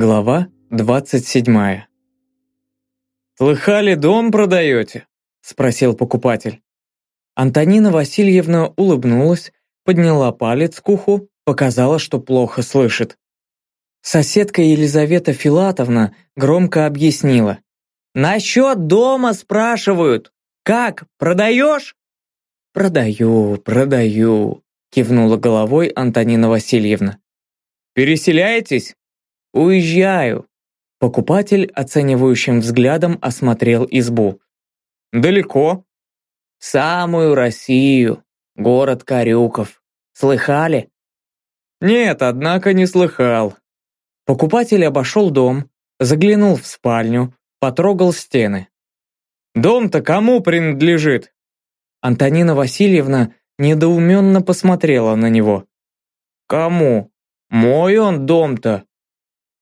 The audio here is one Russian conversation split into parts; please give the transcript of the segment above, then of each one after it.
Глава 27 «Слыхали, дом продаете?» – спросил покупатель. Антонина Васильевна улыбнулась, подняла палец к уху, показала, что плохо слышит. Соседка Елизавета Филатовна громко объяснила. «Насчет дома спрашивают. Как, продаешь?» «Продаю, продаю», – кивнула головой Антонина Васильевна. «Переселяетесь?» «Уезжаю». Покупатель оценивающим взглядом осмотрел избу. «Далеко?» «В самую Россию, город Карюков. Слыхали?» «Нет, однако не слыхал». Покупатель обошел дом, заглянул в спальню, потрогал стены. «Дом-то кому принадлежит?» Антонина Васильевна недоуменно посмотрела на него. «Кому? Мой он дом-то!»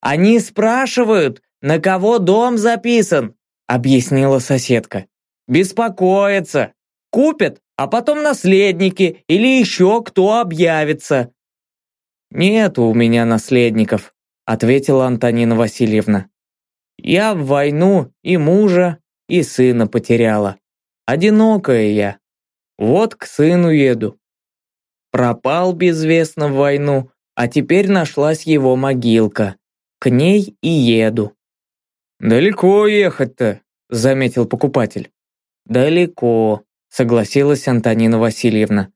«Они спрашивают, на кого дом записан», объяснила соседка. «Беспокоятся. Купят, а потом наследники или еще кто объявится». «Нет у меня наследников», ответила Антонина Васильевна. «Я в войну и мужа, и сына потеряла. Одинокая я. Вот к сыну еду. Пропал безвестно в войну, а теперь нашлась его могилка. К ней и еду». «Далеко ехать-то», — заметил покупатель. «Далеко», — согласилась Антонина Васильевна.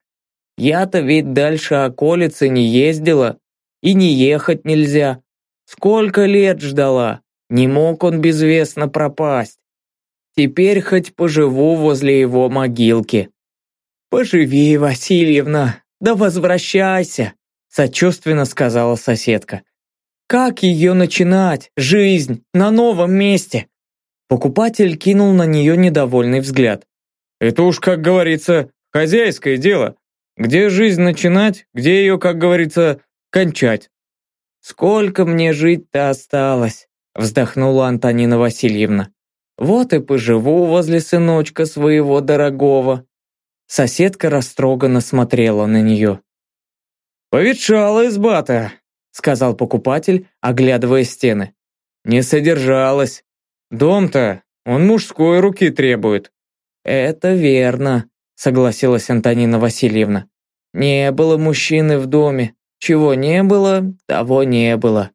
«Я-то ведь дальше околицы не ездила, и не ехать нельзя. Сколько лет ждала, не мог он безвестно пропасть. Теперь хоть поживу возле его могилки». «Поживи, Васильевна, да возвращайся», сочувственно сказала соседка. Как ее начинать? Жизнь на новом месте. Покупатель кинул на нее недовольный взгляд. Это уж, как говорится, хозяйское дело. Где жизнь начинать, где ее, как говорится, кончать. Сколько мне жить-то осталось? Вздохнула Антонина Васильевна. Вот и поживу возле сыночка своего дорогого. Соседка растроганно смотрела на нее. «Поветшала изба-то», сказал покупатель, оглядывая стены. «Не содержалась. Дом-то, он мужской руки требует». «Это верно», согласилась Антонина Васильевна. «Не было мужчины в доме. Чего не было, того не было».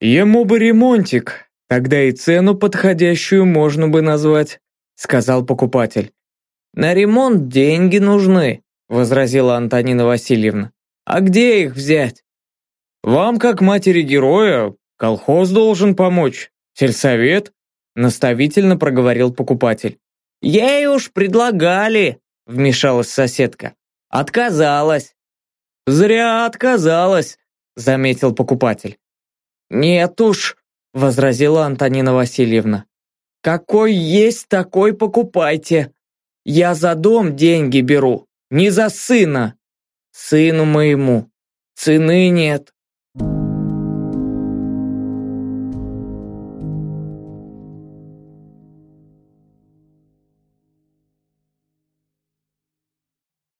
«Ему бы ремонтик, тогда и цену подходящую можно бы назвать», сказал покупатель. «На ремонт деньги нужны», возразила Антонина Васильевна. «А где их взять?» Вам, как матери героя, колхоз должен помочь. Сельсовет?» Наставительно проговорил покупатель. «Ей уж предлагали», вмешалась соседка. «Отказалась». «Зря отказалась», заметил покупатель. «Нет уж», возразила Антонина Васильевна. «Какой есть, такой покупайте. Я за дом деньги беру, не за сына. Сыну моему цены нет.